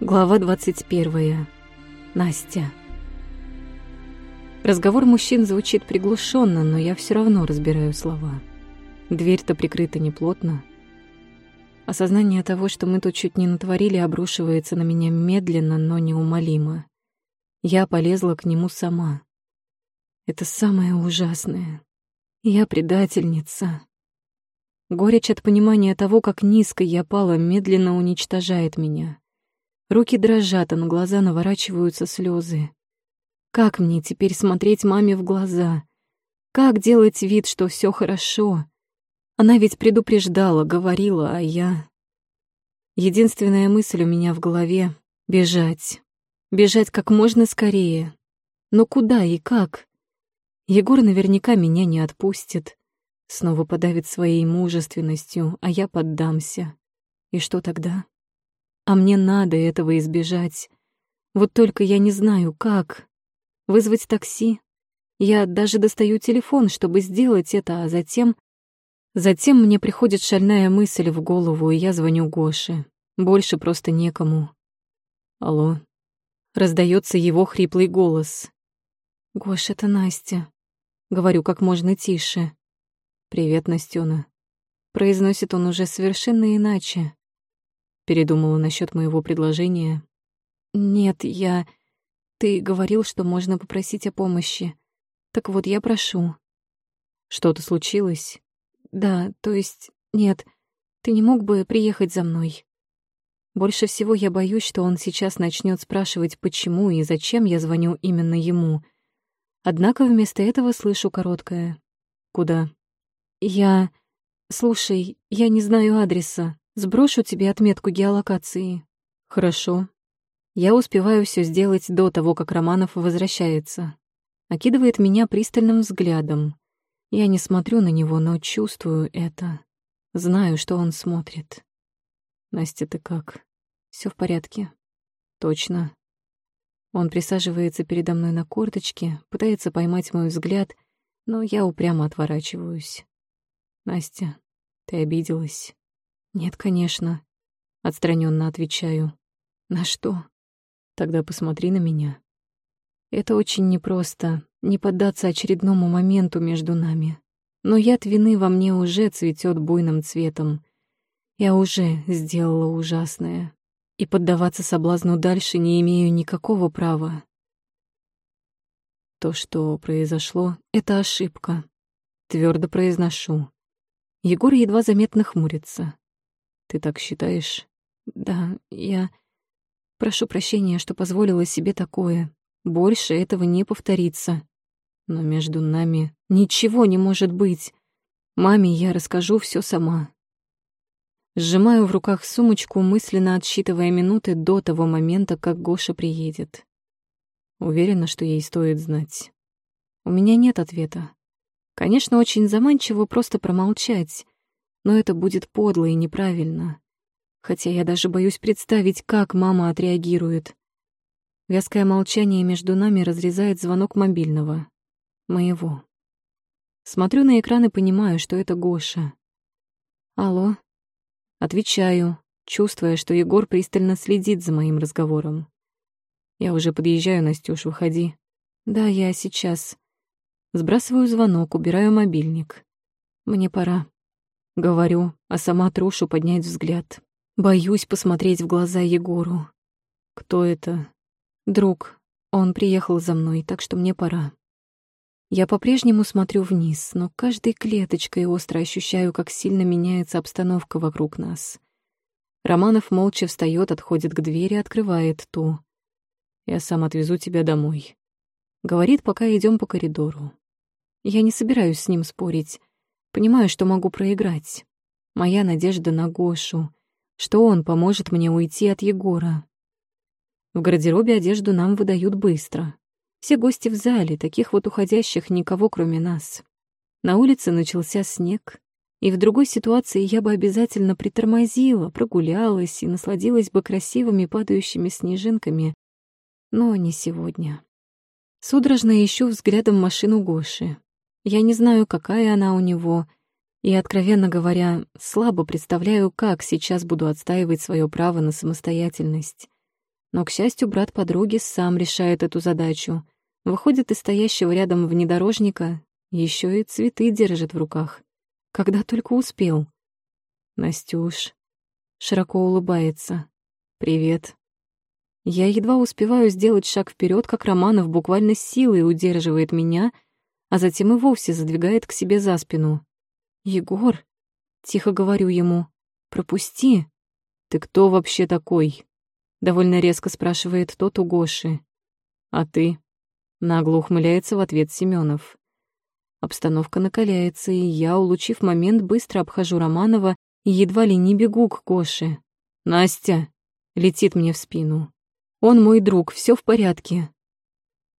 Глава 21. Настя. Разговор мужчин звучит приглушенно, но я все равно разбираю слова. Дверь-то прикрыта неплотно. Осознание того, что мы тут чуть не натворили, обрушивается на меня медленно, но неумолимо. Я полезла к нему сама. Это самое ужасное. Я предательница. Горечь от понимания того, как низко я пала, медленно уничтожает меня. Руки дрожат, а на глаза наворачиваются слезы. Как мне теперь смотреть маме в глаза? Как делать вид, что все хорошо? Она ведь предупреждала, говорила, а я... Единственная мысль у меня в голове — бежать. Бежать как можно скорее. Но куда и как? Егор наверняка меня не отпустит. Снова подавит своей мужественностью, а я поддамся. И что тогда? А мне надо этого избежать. Вот только я не знаю, как. Вызвать такси? Я даже достаю телефон, чтобы сделать это, а затем... Затем мне приходит шальная мысль в голову, и я звоню Гоше. Больше просто некому. Алло. Раздается его хриплый голос. «Гош, это Настя». Говорю как можно тише. «Привет, Настёна». Произносит он уже совершенно иначе. Передумала насчет моего предложения. Нет, я... Ты говорил, что можно попросить о помощи. Так вот, я прошу. Что-то случилось? Да, то есть... Нет, ты не мог бы приехать за мной? Больше всего я боюсь, что он сейчас начнет спрашивать, почему и зачем я звоню именно ему. Однако вместо этого слышу короткое. «Куда?» «Я... Слушай, я не знаю адреса. Сброшу тебе отметку геолокации. Хорошо. Я успеваю все сделать до того, как Романов возвращается. Окидывает меня пристальным взглядом. Я не смотрю на него, но чувствую это. Знаю, что он смотрит. Настя, ты как? Все в порядке. Точно. Он присаживается передо мной на корточке, пытается поймать мой взгляд, но я упрямо отворачиваюсь. Настя, ты обиделась. Нет, конечно. Отстраненно отвечаю. На что? Тогда посмотри на меня. Это очень непросто, не поддаться очередному моменту между нами. Но яд вины во мне уже цветет буйным цветом. Я уже сделала ужасное. И поддаваться соблазну дальше не имею никакого права. То, что произошло, — это ошибка. Твердо произношу. Егор едва заметно хмурится. Ты так считаешь? Да, я... Прошу прощения, что позволила себе такое. Больше этого не повторится. Но между нами ничего не может быть. Маме я расскажу все сама. Сжимаю в руках сумочку, мысленно отсчитывая минуты до того момента, как Гоша приедет. Уверена, что ей стоит знать. У меня нет ответа. Конечно, очень заманчиво просто промолчать, но это будет подло и неправильно. Хотя я даже боюсь представить, как мама отреагирует. Вязкое молчание между нами разрезает звонок мобильного. Моего. Смотрю на экран и понимаю, что это Гоша. «Алло?» Отвечаю, чувствуя, что Егор пристально следит за моим разговором. «Я уже подъезжаю, Настюш, выходи». «Да, я сейчас». Сбрасываю звонок, убираю мобильник. «Мне пора». Говорю, а сама трушу поднять взгляд. Боюсь посмотреть в глаза Егору. Кто это? Друг. Он приехал за мной, так что мне пора. Я по-прежнему смотрю вниз, но каждой клеточкой остро ощущаю, как сильно меняется обстановка вокруг нас. Романов молча встает, отходит к двери, открывает ту. «Я сам отвезу тебя домой», — говорит, пока идем по коридору. Я не собираюсь с ним спорить. Понимаю, что могу проиграть. Моя надежда на Гошу, что он поможет мне уйти от Егора. В гардеробе одежду нам выдают быстро. Все гости в зале, таких вот уходящих никого, кроме нас. На улице начался снег, и в другой ситуации я бы обязательно притормозила, прогулялась и насладилась бы красивыми падающими снежинками, но не сегодня. Судорожно ищу взглядом машину Гоши. Я не знаю, какая она у него, и, откровенно говоря, слабо представляю, как сейчас буду отстаивать свое право на самостоятельность. Но, к счастью, брат подруги сам решает эту задачу. Выходит из стоящего рядом внедорожника, еще и цветы держит в руках. Когда только успел. Настюш широко улыбается. «Привет». Я едва успеваю сделать шаг вперед, как Романов буквально силой удерживает меня, а затем и вовсе задвигает к себе за спину. «Егор», — тихо говорю ему, — «пропусти». «Ты кто вообще такой?» — довольно резко спрашивает тот у Гоши. «А ты?» — нагло ухмыляется в ответ Семенов. Обстановка накаляется, и я, улучив момент, быстро обхожу Романова и едва ли не бегу к Гоше. «Настя!» — летит мне в спину. «Он мой друг, все в порядке».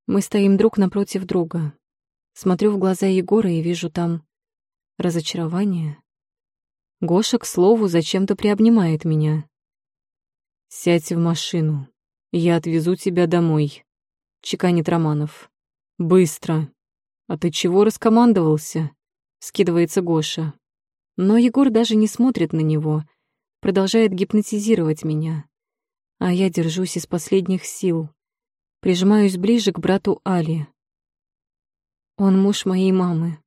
Мы стоим друг напротив друга. Смотрю в глаза Егора и вижу там разочарование. Гоша, к слову, зачем-то приобнимает меня. «Сядь в машину, я отвезу тебя домой», — чеканит Романов. «Быстро». «А ты чего раскомандовался?» — скидывается Гоша. Но Егор даже не смотрит на него, продолжает гипнотизировать меня. А я держусь из последних сил. Прижимаюсь ближе к брату Али. Он муж моей мамы.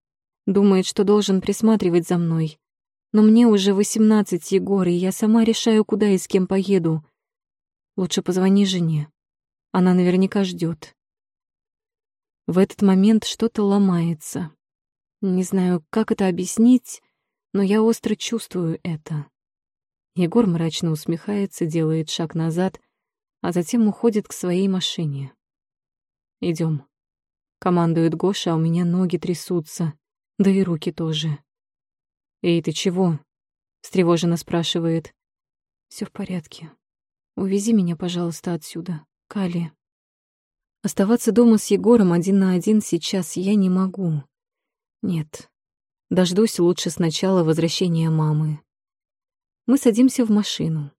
Думает, что должен присматривать за мной. Но мне уже восемнадцать, Егор, и я сама решаю, куда и с кем поеду. Лучше позвони жене. Она наверняка ждет. В этот момент что-то ломается. Не знаю, как это объяснить, но я остро чувствую это. Егор мрачно усмехается, делает шаг назад, а затем уходит к своей машине. Идем, командует Гоша, а у меня ноги трясутся, да и руки тоже. «Эй, ты чего?» — встревоженно спрашивает. Все в порядке. Увези меня, пожалуйста, отсюда, Кали». Оставаться дома с Егором один на один сейчас я не могу. Нет. Дождусь лучше сначала возвращения мамы. Мы садимся в машину.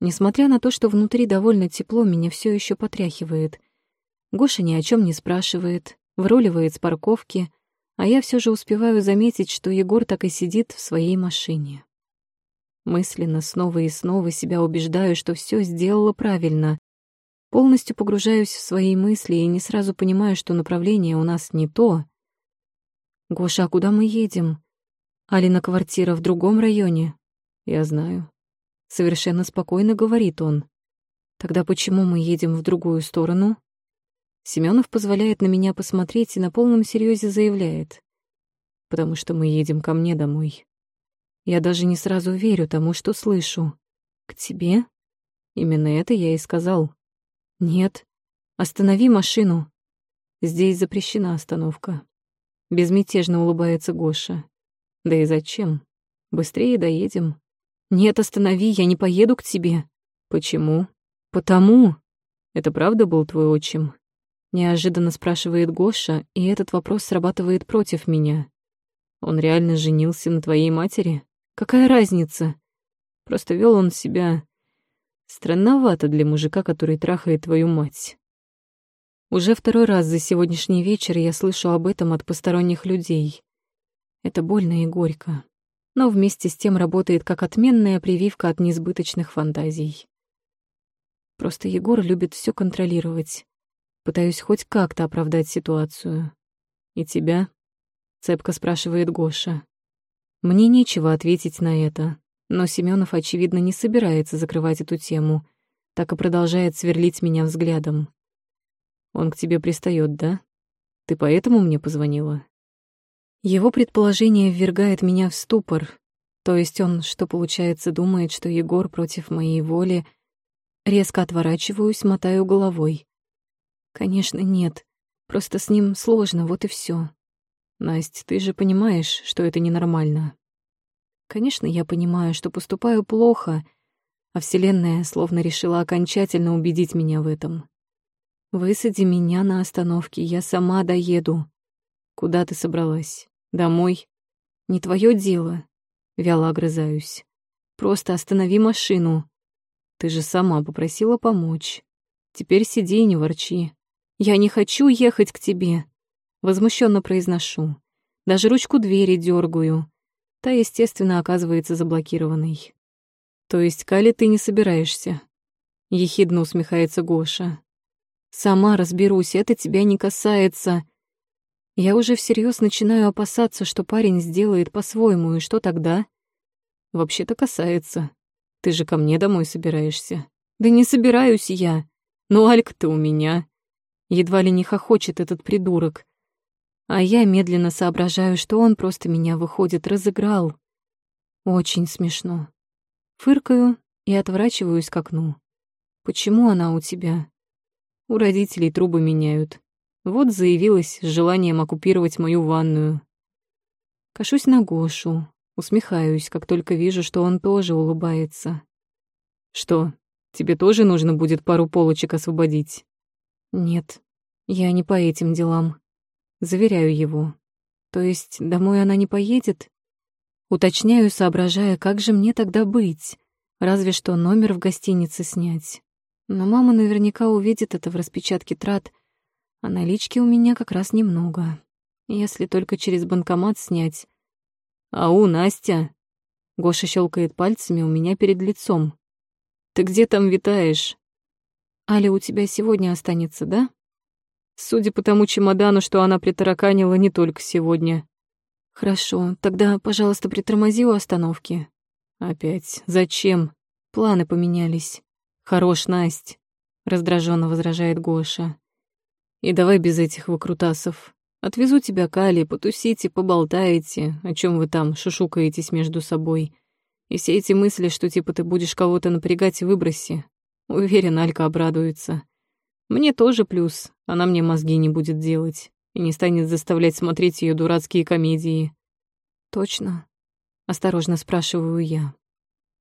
Несмотря на то, что внутри довольно тепло, меня все еще потряхивает. Гоша ни о чем не спрашивает, вруливает с парковки, а я все же успеваю заметить, что Егор так и сидит в своей машине. Мысленно снова и снова себя убеждаю, что все сделала правильно, Полностью погружаюсь в свои мысли и не сразу понимаю, что направление у нас не то. «Гоша, а куда мы едем?» «Алина квартира в другом районе?» «Я знаю». Совершенно спокойно говорит он. «Тогда почему мы едем в другую сторону?» Семенов позволяет на меня посмотреть и на полном серьезе заявляет. «Потому что мы едем ко мне домой». Я даже не сразу верю тому, что слышу. «К тебе?» Именно это я и сказал. «Нет. Останови машину». «Здесь запрещена остановка». Безмятежно улыбается Гоша. «Да и зачем? Быстрее доедем». «Нет, останови, я не поеду к тебе». «Почему?» «Потому». «Это правда был твой отчим?» Неожиданно спрашивает Гоша, и этот вопрос срабатывает против меня. «Он реально женился на твоей матери? Какая разница?» Просто вел он себя Странновато для мужика, который трахает твою мать. Уже второй раз за сегодняшний вечер я слышу об этом от посторонних людей. Это больно и горько, но вместе с тем работает как отменная прививка от несбыточных фантазий. Просто Егор любит все контролировать. Пытаюсь хоть как-то оправдать ситуацию. «И тебя?» — цепко спрашивает Гоша. Мне нечего ответить на это. Но Семенов, очевидно, не собирается закрывать эту тему, так и продолжает сверлить меня взглядом. «Он к тебе пристает, да? Ты поэтому мне позвонила?» Его предположение ввергает меня в ступор. То есть он, что получается, думает, что Егор против моей воли. Резко отворачиваюсь, мотаю головой. Конечно, нет. Просто с ним сложно, вот и все. Настя, ты же понимаешь, что это ненормально. Конечно, я понимаю, что поступаю плохо, а Вселенная словно решила окончательно убедить меня в этом. Высади меня на остановке, я сама доеду. Куда ты собралась? Домой? Не твое дело. Вяло огрызаюсь. Просто останови машину. Ты же сама попросила помочь. Теперь сиди и не ворчи. Я не хочу ехать к тебе. Возмущенно произношу. Даже ручку двери дергаю. Та, естественно, оказывается заблокированной. То есть, Кали, ты не собираешься? — ехидно усмехается Гоша. «Сама разберусь, это тебя не касается». Я уже всерьез начинаю опасаться, что парень сделает по-своему, и что тогда? Вообще-то касается. Ты же ко мне домой собираешься. Да не собираюсь я. Ну, Алька-то у меня. Едва ли не хохочет этот придурок. А я медленно соображаю, что он просто меня, выходит, разыграл. Очень смешно. Фыркаю и отворачиваюсь к окну. Почему она у тебя? У родителей трубы меняют. Вот заявилась с желанием оккупировать мою ванную. Кашусь на Гошу, усмехаюсь, как только вижу, что он тоже улыбается. Что, тебе тоже нужно будет пару полочек освободить? Нет, я не по этим делам. Заверяю его. То есть домой она не поедет? Уточняю, соображая, как же мне тогда быть? Разве что номер в гостинице снять. Но мама наверняка увидит это в распечатке трат, а налички у меня как раз немного. Если только через банкомат снять. «Ау, Настя!» Гоша щелкает пальцами у меня перед лицом. «Ты где там витаешь?» «Аля у тебя сегодня останется, да?» Судя по тому чемодану, что она притараканила не только сегодня. Хорошо, тогда, пожалуйста, притормози у остановки. Опять. Зачем? Планы поменялись. Хорош, Насть, раздраженно возражает Гоша. И давай без этих выкрутасов. Отвезу тебя к Али, потусите, поболтаете, о чем вы там шушукаетесь между собой. И все эти мысли, что типа ты будешь кого-то напрягать, выброси. Уверен, Алька обрадуется. Мне тоже плюс, она мне мозги не будет делать и не станет заставлять смотреть ее дурацкие комедии. Точно? Осторожно спрашиваю я.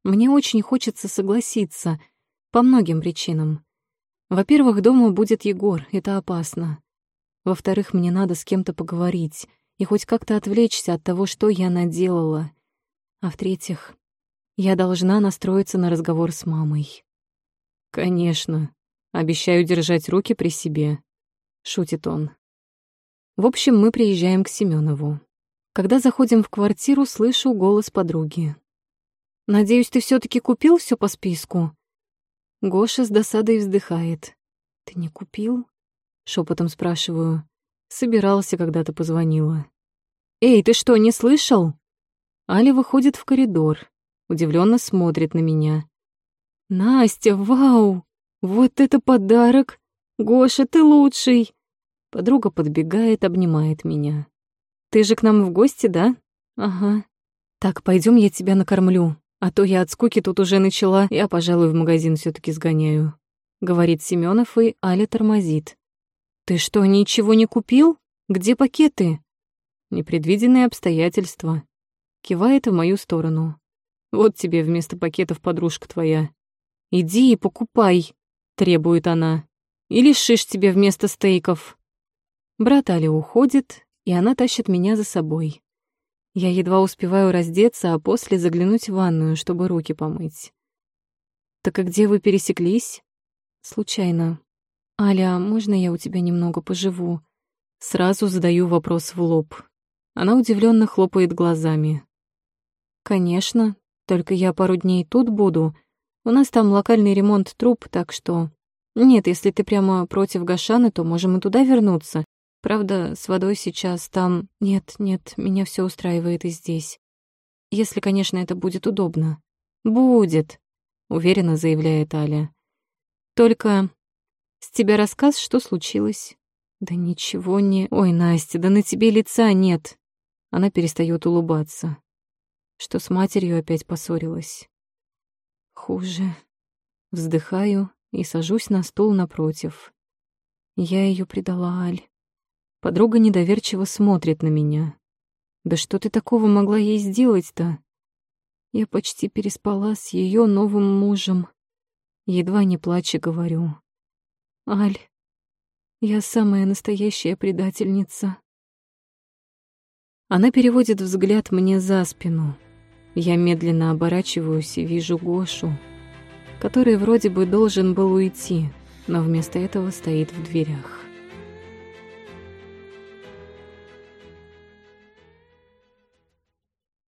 Мне очень хочется согласиться, по многим причинам. Во-первых, дома будет Егор, это опасно. Во-вторых, мне надо с кем-то поговорить и хоть как-то отвлечься от того, что я наделала. А в-третьих, я должна настроиться на разговор с мамой. Конечно, Обещаю держать руки при себе», — шутит он. В общем, мы приезжаем к Семенову. Когда заходим в квартиру, слышу голос подруги. «Надеюсь, ты все таки купил все по списку?» Гоша с досадой вздыхает. «Ты не купил?» — шепотом спрашиваю. «Собирался, когда ты позвонила». «Эй, ты что, не слышал?» Аля выходит в коридор, удивленно смотрит на меня. «Настя, вау! «Вот это подарок! Гоша, ты лучший!» Подруга подбегает, обнимает меня. «Ты же к нам в гости, да?» «Ага». «Так, пойдем, я тебя накормлю, а то я от скуки тут уже начала, я, пожалуй, в магазин все таки сгоняю», — говорит Семенов, и Аля тормозит. «Ты что, ничего не купил? Где пакеты?» «Непредвиденные обстоятельства». Кивает в мою сторону. «Вот тебе вместо пакетов подружка твоя. Иди и покупай» требует она. «Или шиш тебе вместо стейков». Брат Али уходит, и она тащит меня за собой. Я едва успеваю раздеться, а после заглянуть в ванную, чтобы руки помыть. «Так и где вы пересеклись?» «Случайно. Аля, можно я у тебя немного поживу?» Сразу задаю вопрос в лоб. Она удивленно хлопает глазами. «Конечно, только я пару дней тут буду», у нас там локальный ремонт труб, так что... Нет, если ты прямо против Гашаны, то можем и туда вернуться. Правда, с водой сейчас там... Нет, нет, меня все устраивает и здесь. Если, конечно, это будет удобно. Будет, уверенно заявляет Аля. Только с тебя рассказ, что случилось? Да ничего не... Ой, Настя, да на тебе лица нет. Она перестает улыбаться. Что с матерью опять поссорилась. Хуже. Вздыхаю и сажусь на стул напротив. Я ее предала, Аль. Подруга недоверчиво смотрит на меня. Да что ты такого могла ей сделать-то? Я почти переспала с ее новым мужем. Едва не плача говорю. Аль, я самая настоящая предательница. Она переводит взгляд мне за спину. Я медленно оборачиваюсь и вижу Гошу, который вроде бы должен был уйти, но вместо этого стоит в дверях.